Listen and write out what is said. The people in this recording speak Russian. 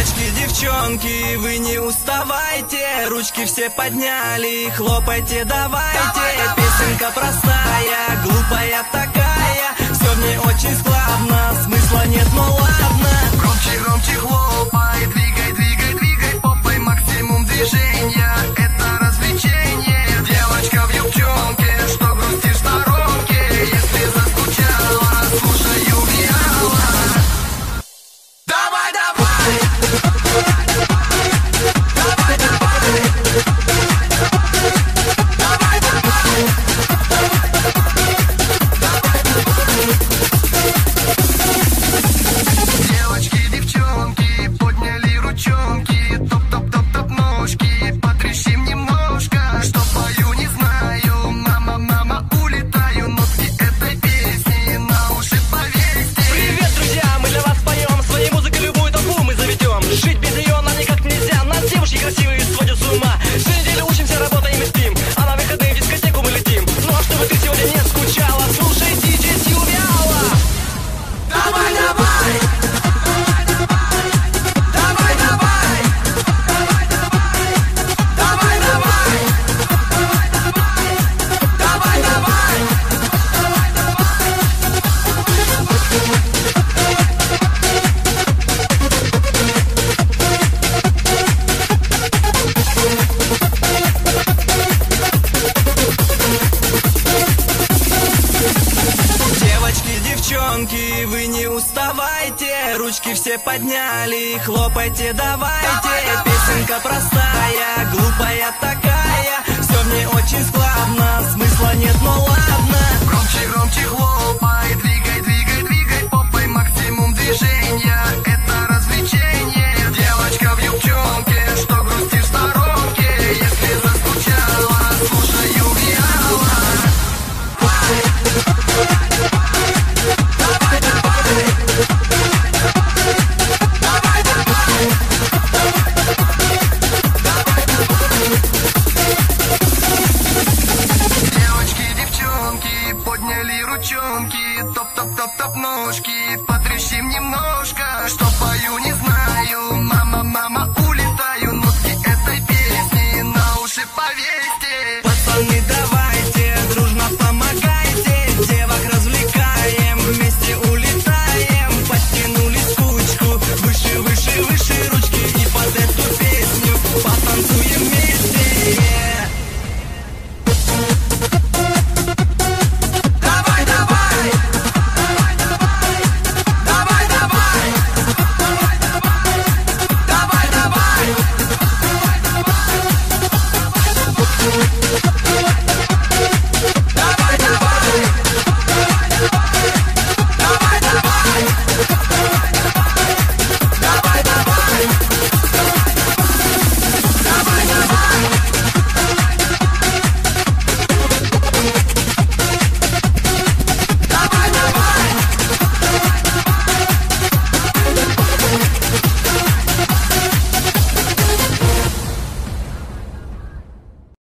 Девочки, девчонки, вы не уставайте. Ручки все подняли, хлопайте, давайте. Песенка простая, глупая такая. Все в ней очень складно, смысла нет, но ладно девчонки, вы не уставайте. Ручки все подняли, хлопайте, давайте. Давай, давай. Песенка простая, глупая такая. Все мне очень складно, смысла нет, но ладно. Громче, громче хлопай, двигай, двигай, двигай Попой максимум движения, это развлечение. Девочка в юбчонке, что грустишь в сторонке? Если заскучала, слушаю виала бочонки Топ-топ-топ-топ ножки. Потрещим немножко Что пою, не знаю. Мама, мама, улетаю Нотки этой песни. На уши повесьте Пацаны